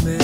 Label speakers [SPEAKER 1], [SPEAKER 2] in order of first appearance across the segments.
[SPEAKER 1] you, man.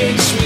[SPEAKER 1] it's